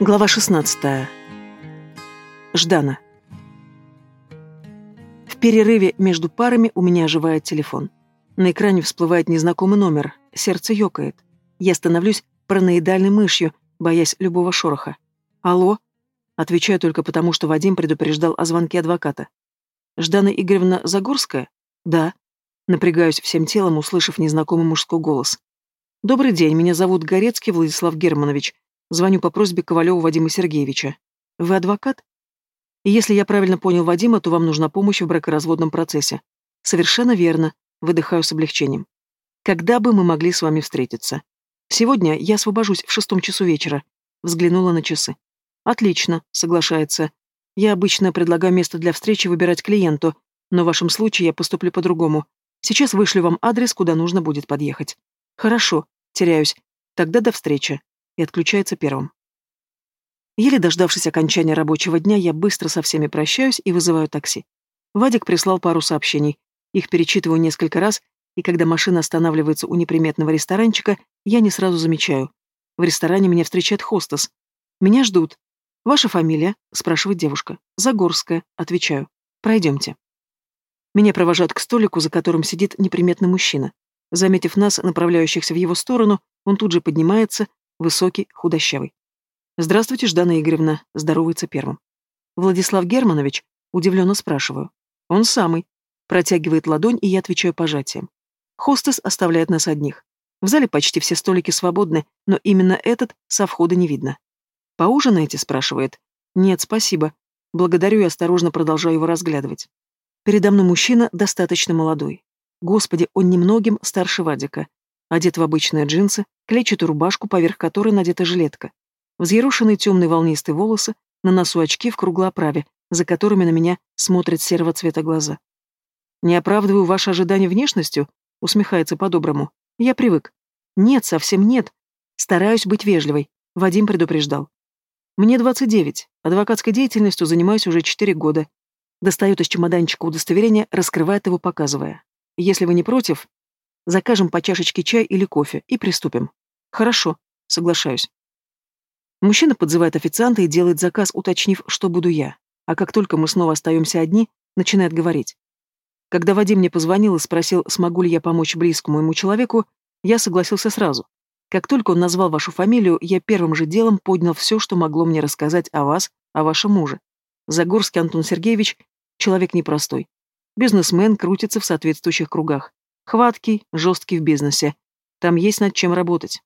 Глава 16. Ждана. В перерыве между парами у меня оживает телефон. На экране всплывает незнакомый номер, сердце ёкает. Я становлюсь параноидальной мышью, боясь любого шороха. «Алло?» Отвечаю только потому, что Вадим предупреждал о звонке адвоката. «Ждана Игоревна Загорская?» «Да». Напрягаюсь всем телом, услышав незнакомый мужской голос. «Добрый день, меня зовут Горецкий Владислав Германович. Звоню по просьбе Ковалева Вадима Сергеевича. Вы адвокат? Если я правильно понял Вадима, то вам нужна помощь в бракоразводном процессе. Совершенно верно. Выдыхаю с облегчением. Когда бы мы могли с вами встретиться? Сегодня я освобожусь в шестом часу вечера. Взглянула на часы. Отлично, соглашается. Я обычно предлагаю место для встречи выбирать клиенту, но в вашем случае я поступлю по-другому. Сейчас вышлю вам адрес, куда нужно будет подъехать. Хорошо, теряюсь. Тогда до встречи и отключается первым. Еле дождавшись окончания рабочего дня, я быстро со всеми прощаюсь и вызываю такси. Вадик прислал пару сообщений. Их перечитываю несколько раз, и когда машина останавливается у неприметного ресторанчика, я не сразу замечаю. В ресторане меня встречает хостес. «Меня ждут». «Ваша фамилия?» — спрашивает девушка. «Загорская», — отвечаю. «Пройдемте». Меня провожают к столику, за которым сидит неприметный мужчина. Заметив нас, направляющихся в его сторону, он тут же поднимается, Высокий, худощавый. «Здравствуйте, Ждана Игоревна», — здоровается первым. «Владислав Германович?» — удивленно спрашиваю. «Он самый». Протягивает ладонь, и я отвечаю пожатием. Хостес оставляет нас одних. В зале почти все столики свободны, но именно этот со входа не видно. «Поужинаете?» — спрашивает. «Нет, спасибо. Благодарю и осторожно продолжаю его разглядывать. Передо мной мужчина достаточно молодой. Господи, он немногим старше Вадика. Одет в обычные джинсы, клетчатую рубашку, поверх которой надета жилетка. Взъерошенные темные волнистые волосы, на носу очки в круглой оправе, за которыми на меня смотрят серого цвета глаза. «Не оправдываю ваши ожидания внешностью?» — усмехается по-доброму. «Я привык». «Нет, совсем нет. Стараюсь быть вежливой», — Вадим предупреждал. «Мне 29. Адвокатской деятельностью занимаюсь уже 4 года». Достает из чемоданчика удостоверение, раскрывает его, показывая. «Если вы не против, Закажем по чашечке чая или кофе и приступим. Хорошо, соглашаюсь. Мужчина подзывает официанта и делает заказ, уточнив, что буду я. А как только мы снова остаемся одни, начинает говорить. Когда Вадим мне позвонил и спросил, смогу ли я помочь близкому ему человеку, я согласился сразу. Как только он назвал вашу фамилию, я первым же делом поднял все, что могло мне рассказать о вас, о вашем муже. Загорский Антон Сергеевич — человек непростой. Бизнесмен крутится в соответствующих кругах. Хваткий, жесткий в бизнесе. Там есть над чем работать.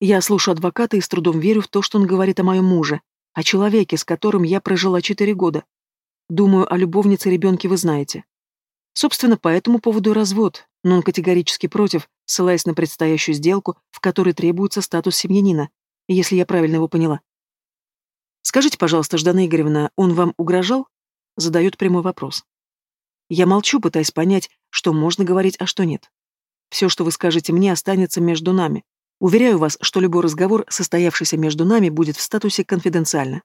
Я слушаю адвоката и с трудом верю в то, что он говорит о моем муже, о человеке, с которым я прожила четыре года. Думаю, о любовнице ребенке вы знаете. Собственно, по этому поводу развод, но он категорически против, ссылаясь на предстоящую сделку, в которой требуется статус семьянина, если я правильно его поняла. «Скажите, пожалуйста, Ждана Игоревна, он вам угрожал?» Задает прямой вопрос. Я молчу, пытаясь понять, что можно говорить, а что нет. Все, что вы скажете мне, останется между нами. Уверяю вас, что любой разговор, состоявшийся между нами, будет в статусе конфиденциально.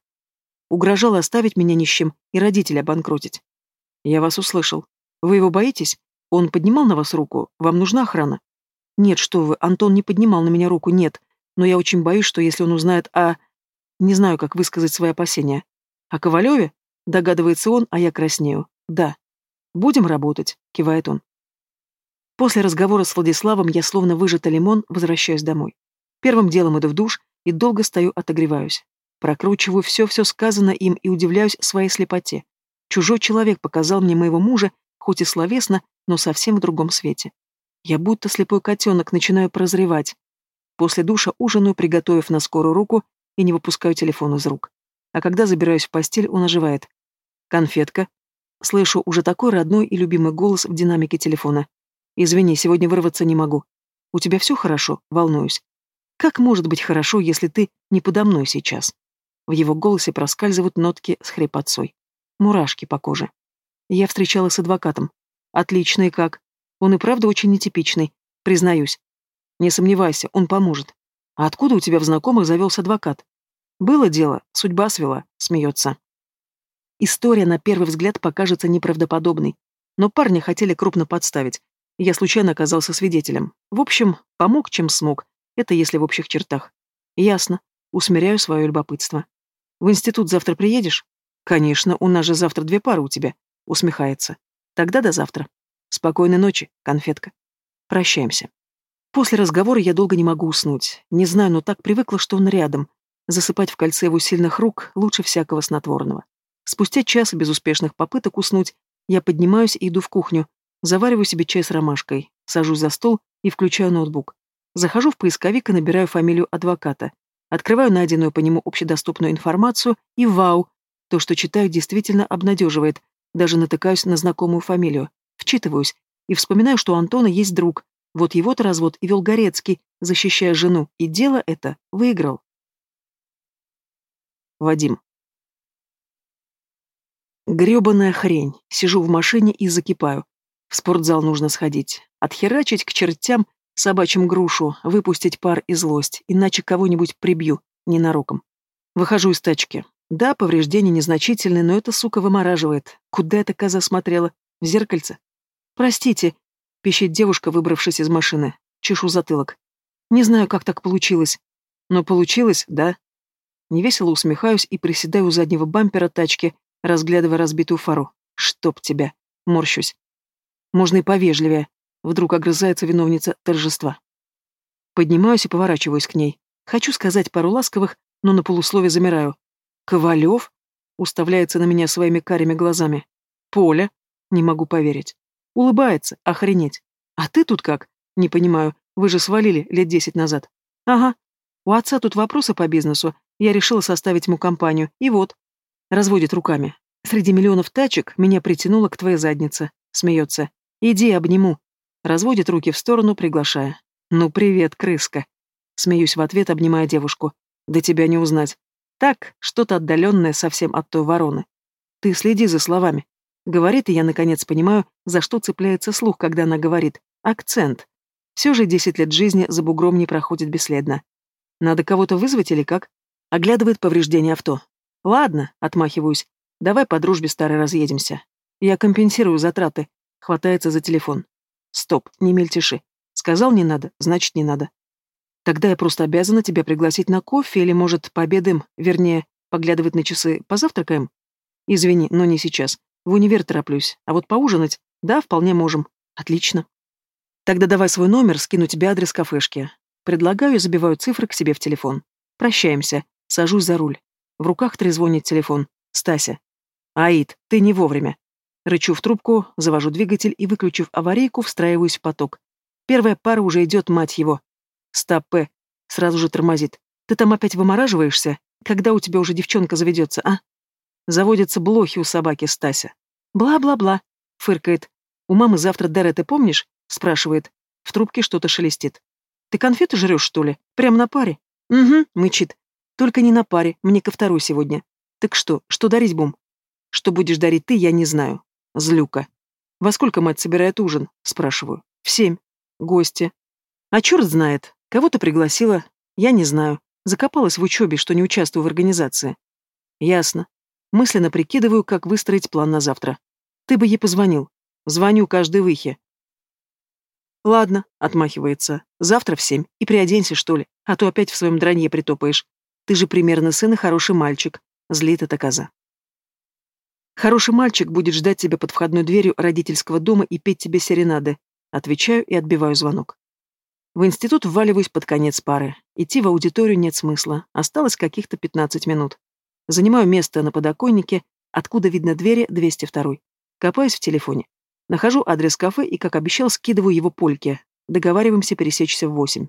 Угрожал оставить меня нищим и родителя обанкротить. Я вас услышал. Вы его боитесь? Он поднимал на вас руку? Вам нужна охрана? Нет, что вы, Антон не поднимал на меня руку, нет. Но я очень боюсь, что если он узнает о... Не знаю, как высказать свои опасения. О Ковалеве? Догадывается он, а я краснею. Да. «Будем работать», — кивает он. После разговора с Владиславом я словно выжатый лимон возвращаюсь домой. Первым делом иду в душ и долго стою отогреваюсь. Прокручиваю все-все сказано им и удивляюсь своей слепоте. Чужой человек показал мне моего мужа, хоть и словесно, но совсем в другом свете. Я будто слепой котенок начинаю прозревать. После душа ужинаю, приготовив на скорую руку, и не выпускаю телефон из рук. А когда забираюсь в постель, он оживает. «Конфетка», Слышу уже такой родной и любимый голос в динамике телефона. «Извини, сегодня вырваться не могу. У тебя все хорошо? Волнуюсь. Как может быть хорошо, если ты не подо мной сейчас?» В его голосе проскальзывают нотки с хрипотцой. Мурашки по коже. Я встречалась с адвокатом. Отличный как. Он и правда очень нетипичный, признаюсь. Не сомневайся, он поможет. А откуда у тебя в знакомых завелся адвокат? Было дело, судьба свела, смеется. История на первый взгляд покажется неправдоподобной, но парня хотели крупно подставить. Я случайно оказался свидетелем. В общем, помог, чем смог. Это если в общих чертах. Ясно. Усмиряю свое любопытство. В институт завтра приедешь? Конечно, у нас же завтра две пары у тебя. Усмехается. Тогда до завтра. Спокойной ночи, конфетка. Прощаемся. После разговора я долго не могу уснуть. Не знаю, но так привыкла, что он рядом. Засыпать в кольце его сильных рук лучше всякого снотворного. Спустя час безуспешных попыток уснуть, я поднимаюсь и иду в кухню, завариваю себе чай с ромашкой, сажусь за стол и включаю ноутбук. Захожу в поисковик и набираю фамилию адвоката. Открываю найденную по нему общедоступную информацию, и вау, то, что читаю, действительно обнадеживает. Даже натыкаюсь на знакомую фамилию. Вчитываюсь и вспоминаю, что у Антона есть друг. Вот его-то развод и вел Горецкий, защищая жену, и дело это выиграл. Вадим. Грёбаная хрень. Сижу в машине и закипаю. В спортзал нужно сходить. Отхерачить к чертям собачьим грушу, выпустить пар и злость, иначе кого-нибудь прибью, ненароком. Выхожу из тачки. Да, повреждения незначительные, но эта сука вымораживает. Куда эта коза смотрела? В зеркальце? Простите, пищит девушка, выбравшись из машины. Чешу затылок. Не знаю, как так получилось. Но получилось, да? Невесело усмехаюсь и приседаю у заднего бампера тачки, разглядывая разбитую фару. «Чтоб тебя!» Морщусь. «Можно и повежливее», — вдруг огрызается виновница торжества. Поднимаюсь и поворачиваюсь к ней. Хочу сказать пару ласковых, но на полуслове замираю. «Ковалев?» — уставляется на меня своими карими глазами. «Поля?» — не могу поверить. Улыбается, охренеть. «А ты тут как?» «Не понимаю, вы же свалили лет десять назад». «Ага. У отца тут вопросы по бизнесу. Я решила составить ему компанию. И вот. Разводит руками. Среди миллионов тачек меня притянуло к твоей заднице. Смеется. Иди, обниму. Разводит руки в сторону, приглашая. Ну, привет, крыска. Смеюсь в ответ, обнимая девушку. Да тебя не узнать. Так, что-то отдаленное совсем от той вороны. Ты следи за словами. Говорит, и я наконец понимаю, за что цепляется слух, когда она говорит. Акцент. Все же десять лет жизни за бугром не проходит бесследно. Надо кого-то вызвать или как? Оглядывает повреждение авто. «Ладно», — отмахиваюсь. «Давай по дружбе старой разъедемся. Я компенсирую затраты». Хватается за телефон. «Стоп, не мельтеши. Сказал не надо, значит не надо. Тогда я просто обязана тебя пригласить на кофе или, может, пообедаем, вернее, поглядывать на часы, позавтракаем? Извини, но не сейчас. В универ тороплюсь. А вот поужинать? Да, вполне можем. Отлично. Тогда давай свой номер, скину тебе адрес кафешки. Предлагаю забиваю цифры к себе в телефон. Прощаемся. Сажусь за руль. В руках трезвонит телефон. Стася. «Аид, ты не вовремя». Рычу в трубку, завожу двигатель и, выключив аварийку, встраиваюсь в поток. Первая пара уже идет, мать его. Стоп, П. Сразу же тормозит. Ты там опять вымораживаешься? Когда у тебя уже девчонка заведется, а? Заводятся блохи у собаки, Стася. Бла-бла-бла, фыркает. У мамы завтра Даре, ты помнишь? Спрашивает. В трубке что-то шелестит. Ты конфеты жрешь, что ли? Прям на паре? Угу, мычит. Только не на паре, мне ко второй сегодня. Так что, что дарить бум? Что будешь дарить ты, я не знаю. Злюка. Во сколько мать собирает ужин? Спрашиваю. В семь. Гости. А черт знает. Кого-то пригласила. Я не знаю. Закопалась в учебе, что не участвую в организации. Ясно. Мысленно прикидываю, как выстроить план на завтра. Ты бы ей позвонил. Звоню каждой выхе. Ладно, отмахивается. Завтра в семь. И приоденься, что ли, а то опять в своем дранье притопаешь. Ты же примерно сын и хороший мальчик. Злит эта коза. Хороший мальчик будет ждать тебя под входной дверью родительского дома и петь тебе серенады. Отвечаю и отбиваю звонок. В институт вваливаюсь под конец пары. Идти в аудиторию нет смысла. Осталось каких-то 15 минут. Занимаю место на подоконнике, откуда видно двери 202. Копаюсь в телефоне. Нахожу адрес кафе и, как обещал, скидываю его польке. Договариваемся пересечься в 8.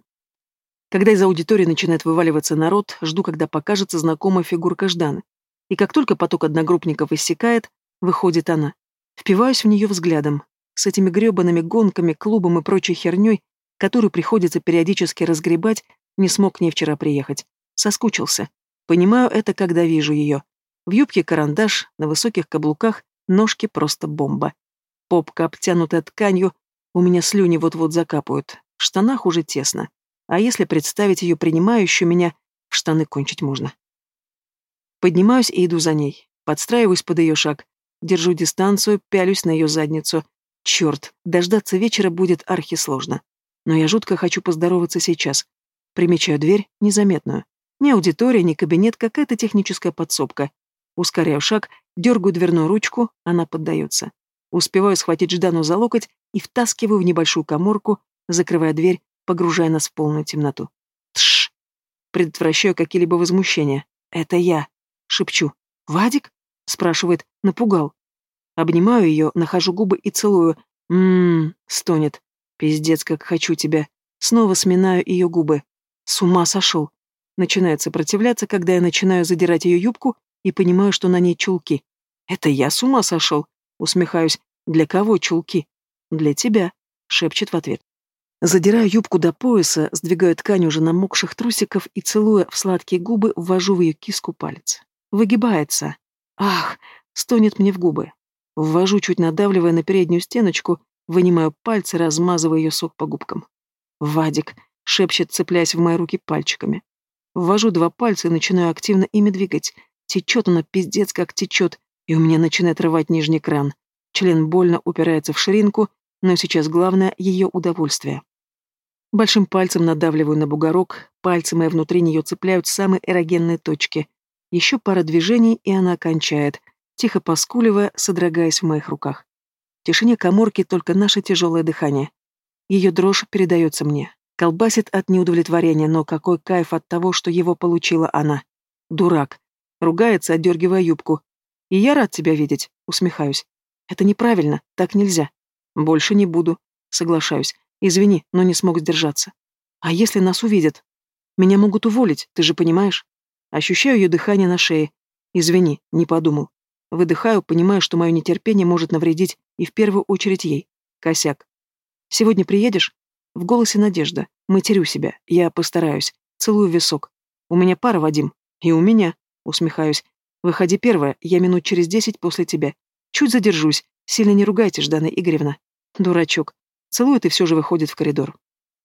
Когда из аудитории начинает вываливаться народ, жду, когда покажется знакомая фигурка Жданы. И как только поток одногруппников иссякает, выходит она. Впиваюсь в нее взглядом. С этими гребаными гонками, клубом и прочей херней, которую приходится периодически разгребать, не смог к вчера приехать. Соскучился. Понимаю это, когда вижу ее. В юбке карандаш, на высоких каблуках, ножки просто бомба. Попка, обтянутая тканью, у меня слюни вот-вот закапают. В штанах уже тесно. А если представить ее принимающую меня, в штаны кончить можно. Поднимаюсь и иду за ней. Подстраиваюсь под ее шаг. Держу дистанцию, пялюсь на ее задницу. Черт, дождаться вечера будет архисложно. Но я жутко хочу поздороваться сейчас. Примечаю дверь, незаметную. Ни аудитория, ни кабинет, какая-то техническая подсобка. Ускоряю шаг, дергаю дверную ручку, она поддается. Успеваю схватить Ждану за локоть и втаскиваю в небольшую коморку, закрывая дверь, погружая нас в полную темноту. Тш! Предотвращаю какие-либо возмущения. Это я. Шепчу. «Вадик?» — спрашивает. Напугал. Обнимаю ее, нахожу губы и целую. «Ммм...» — стонет. «Пиздец, как хочу тебя». Снова сминаю ее губы. С ума сошел. Начинает сопротивляться, когда я начинаю задирать ее юбку и понимаю, что на ней чулки. «Это я с ума сошел?» Усмехаюсь. «Для кого чулки?» «Для тебя», — шепчет в ответ. Задираю юбку до пояса, сдвигаю ткань уже намокших трусиков и, целуя в сладкие губы, ввожу в ее киску палец. Выгибается. Ах, стонет мне в губы. Ввожу, чуть надавливая на переднюю стеночку, вынимаю пальцы, размазывая ее сок по губкам. «Вадик», — шепчет, цепляясь в мои руки пальчиками. Ввожу два пальца и начинаю активно ими двигать. Течет она пиздец как течет, и у меня начинает рвать нижний кран. Член больно упирается в ширинку, но сейчас главное — ее удовольствие. Большим пальцем надавливаю на бугорок, пальцы мои внутри нее цепляют самые эрогенные точки. Еще пара движений, и она кончает, тихо поскуливая, содрогаясь в моих руках. В тишине коморки только наше тяжелое дыхание. Ее дрожь передается мне. Колбасит от неудовлетворения, но какой кайф от того, что его получила она. Дурак. Ругается, отдергивая юбку. И я рад тебя видеть, усмехаюсь. Это неправильно, так нельзя. Больше не буду. Соглашаюсь. Извини, но не смог сдержаться. А если нас увидят? Меня могут уволить, ты же понимаешь? Ощущаю ее дыхание на шее. Извини, не подумал. Выдыхаю, понимая, что мое нетерпение может навредить и в первую очередь ей. Косяк. Сегодня приедешь? В голосе надежда. Матерю себя. Я постараюсь. Целую висок. У меня пара, Вадим. И у меня. Усмехаюсь. Выходи первая, я минут через десять после тебя. Чуть задержусь. Сильно не ругайте, Ждана Игоревна. Дурачок. Целует и все же выходит в коридор.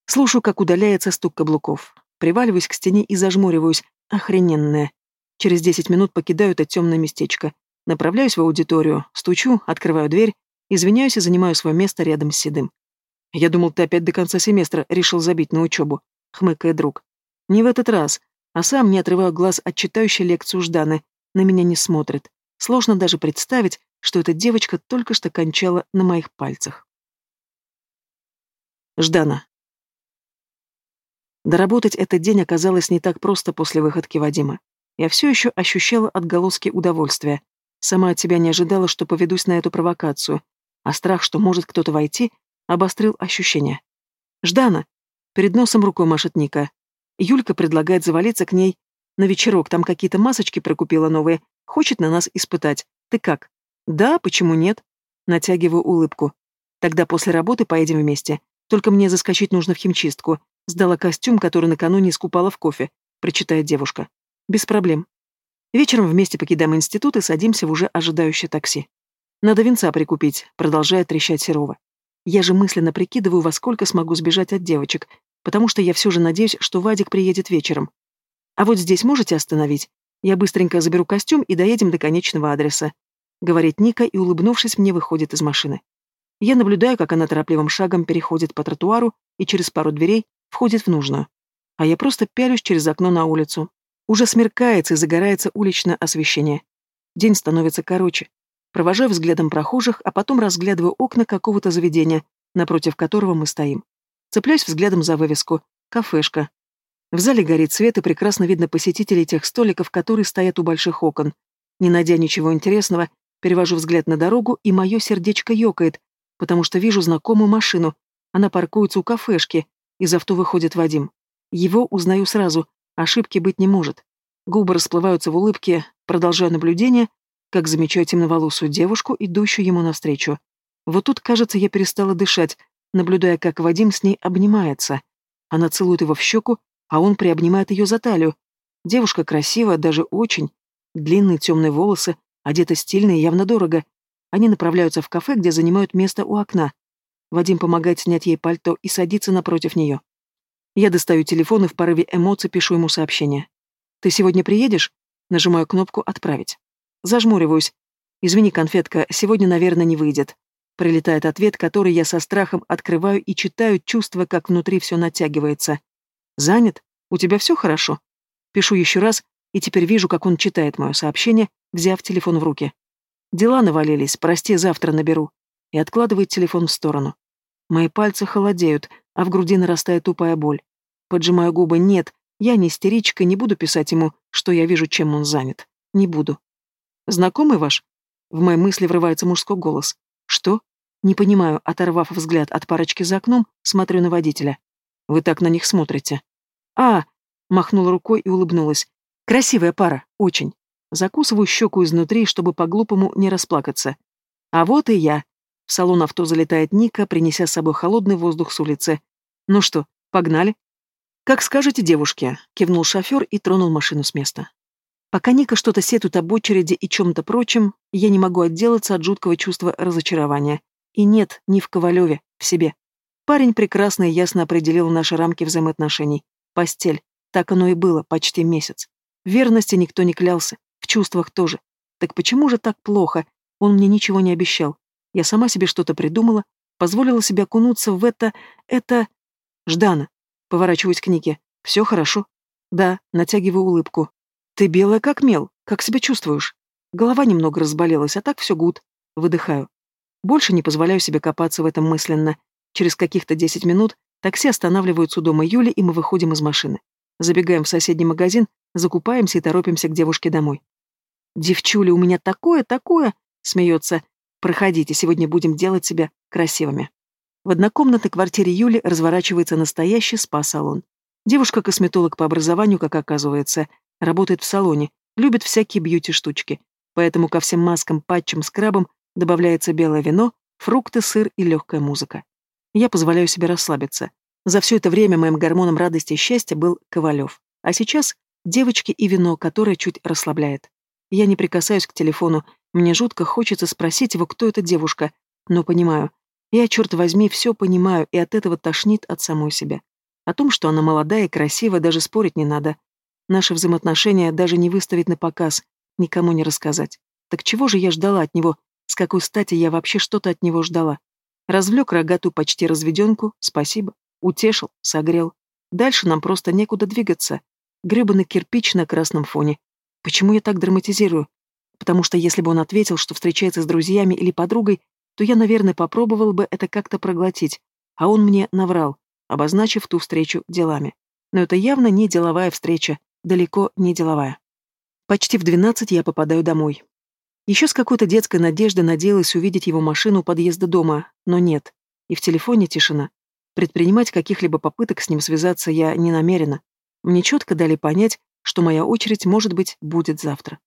Слушаю, как удаляется стук каблуков. Приваливаюсь к стене и зажмуриваюсь. Охрененная. Через десять минут покидаю это темное местечко. Направляюсь в аудиторию, стучу, открываю дверь, извиняюсь и занимаю свое место рядом с Седым. «Я думал, ты опять до конца семестра решил забить на учебу», — хмыкает друг. «Не в этот раз, а сам не отрываю глаз от читающей лекцию Жданы, на меня не смотрит. Сложно даже представить, что эта девочка только что кончала на моих пальцах. Ждана. Доработать этот день оказалось не так просто после выходки Вадима. Я все еще ощущала отголоски удовольствия. Сама от себя не ожидала, что поведусь на эту провокацию, а страх, что может кто-то войти, обострил ощущения. «Ждана!» Перед носом рукой машет Ника. Юлька предлагает завалиться к ней на вечерок, там какие-то масочки прокупила новые, хочет на нас испытать. Ты как? Да, почему нет? Натягиваю улыбку. Тогда после работы поедем вместе. Только мне заскочить нужно в химчистку. Сдала костюм, который накануне искупала в кофе, прочитает девушка. Без проблем. Вечером вместе покидаем институт и садимся в уже ожидающее такси. Надо венца прикупить, продолжает трещать Серова. Я же мысленно прикидываю, во сколько смогу сбежать от девочек, потому что я все же надеюсь, что Вадик приедет вечером. А вот здесь можете остановить? Я быстренько заберу костюм и доедем до конечного адреса. Говорит Ника и, улыбнувшись, мне выходит из машины. Я наблюдаю, как она торопливым шагом переходит по тротуару и через пару дверей входит в нужную. А я просто пялюсь через окно на улицу. Уже смеркается и загорается уличное освещение. День становится короче. Провожаю взглядом прохожих, а потом разглядываю окна какого-то заведения, напротив которого мы стоим. Цепляюсь взглядом за вывеску «Кафешка». В зале горит свет, и прекрасно видно посетителей тех столиков, которые стоят у больших окон. Не найдя ничего интересного, перевожу взгляд на дорогу, и мое сердечко ёкает, потому что вижу знакомую машину. Она паркуется у кафешки. Из авто выходит Вадим. Его узнаю сразу. Ошибки быть не может. Губы расплываются в улыбке, продолжаю наблюдение, как замечаю темноволосую девушку, идущую ему навстречу. Вот тут, кажется, я перестала дышать, наблюдая, как Вадим с ней обнимается. Она целует его в щеку, а он приобнимает ее за талию. Девушка красивая, даже очень. Длинные темные волосы, одета стильно и явно дорого. Они направляются в кафе, где занимают место у окна. Вадим помогает снять ей пальто и садится напротив нее. Я достаю телефон и в порыве эмоций пишу ему сообщение. «Ты сегодня приедешь?» Нажимаю кнопку «Отправить». Зажмуриваюсь. «Извини, конфетка, сегодня, наверное, не выйдет». Прилетает ответ, который я со страхом открываю и читаю, чувствуя, как внутри все натягивается. «Занят? У тебя все хорошо?» Пишу еще раз, и теперь вижу, как он читает мое сообщение, взяв телефон в руки. Дела навалились, прости, завтра наберу. И откладывает телефон в сторону. Мои пальцы холодеют, а в груди нарастает тупая боль. Поджимаю губы. Нет, я не истеричка, не буду писать ему, что я вижу, чем он занят. Не буду. Знакомый ваш? В мои мысли врывается мужской голос. Что? Не понимаю, оторвав взгляд от парочки за окном, смотрю на водителя. Вы так на них смотрите. А, махнула рукой и улыбнулась. Красивая пара, очень. Закусываю щеку изнутри, чтобы по-глупому не расплакаться. А вот и я. В салон авто залетает Ника, принеся с собой холодный воздух с улицы. Ну что, погнали? Как скажете, девушки, кивнул шофер и тронул машину с места. Пока Ника что-то сетует об очереди и чем-то прочем, я не могу отделаться от жуткого чувства разочарования. И нет, не в Ковалеве, в себе. Парень прекрасно и ясно определил наши рамки взаимоотношений. Постель. Так оно и было, почти месяц. В верности никто не клялся, чувствах тоже. Так почему же так плохо? Он мне ничего не обещал. Я сама себе что-то придумала, позволила себе окунуться в это... это... Ждана. Поворачиваюсь к Нике. Все хорошо? Да, натягиваю улыбку. Ты белая как мел. Как себя чувствуешь? Голова немного разболелась, а так все гуд. Выдыхаю. Больше не позволяю себе копаться в этом мысленно. Через каких-то десять минут такси останавливаются у дома Юли, и мы выходим из машины. Забегаем в соседний магазин, закупаемся и торопимся к девушке домой. «Девчуля, у меня такое, такое!» — смеется. «Проходите, сегодня будем делать себя красивыми». В однокомнатной квартире Юли разворачивается настоящий спа-салон. Девушка-косметолог по образованию, как оказывается, работает в салоне, любит всякие бьюти-штучки, поэтому ко всем маскам, патчам, скрабам добавляется белое вино, фрукты, сыр и легкая музыка. Я позволяю себе расслабиться. За все это время моим гормоном радости и счастья был Ковалев. А сейчас девочки и вино, которое чуть расслабляет. Я не прикасаюсь к телефону, мне жутко хочется спросить его, кто эта девушка, но понимаю. Я, черт возьми, все понимаю, и от этого тошнит от самой себя. О том, что она молодая и красивая, даже спорить не надо. Наши взаимоотношения даже не выставить на показ, никому не рассказать. Так чего же я ждала от него? С какой стати я вообще что-то от него ждала? Развлек рогатую почти разведенку, спасибо. Утешил, согрел. Дальше нам просто некуда двигаться. Гребаный кирпич на красном фоне. Почему я так драматизирую? Потому что если бы он ответил, что встречается с друзьями или подругой, то я, наверное, попробовал бы это как-то проглотить. А он мне наврал, обозначив ту встречу делами. Но это явно не деловая встреча, далеко не деловая. Почти в двенадцать я попадаю домой. Еще с какой-то детской надеждой надеялась увидеть его машину у подъезда дома, но нет. И в телефоне тишина. Предпринимать каких-либо попыток с ним связаться я не намерена. Мне четко дали понять, что моя очередь, может быть, будет завтра.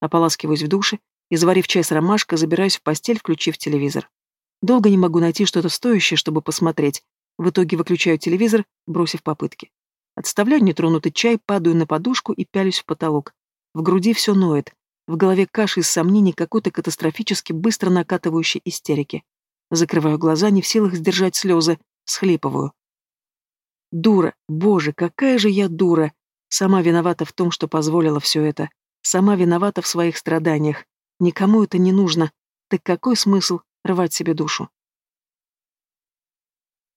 Ополаскиваюсь в душе и, заварив чай с ромашкой, забираюсь в постель, включив телевизор. Долго не могу найти что-то стоящее, чтобы посмотреть. В итоге выключаю телевизор, бросив попытки. Отставляю нетронутый чай, падаю на подушку и пялюсь в потолок. В груди все ноет. В голове каша из сомнений какой-то катастрофически быстро накатывающей истерики. Закрываю глаза, не в силах сдержать слезы. Схлипываю. Дура, боже, какая же я дура. Сама виновата в том, что позволила все это. Сама виновата в своих страданиях. Никому это не нужно. Так какой смысл рвать себе душу?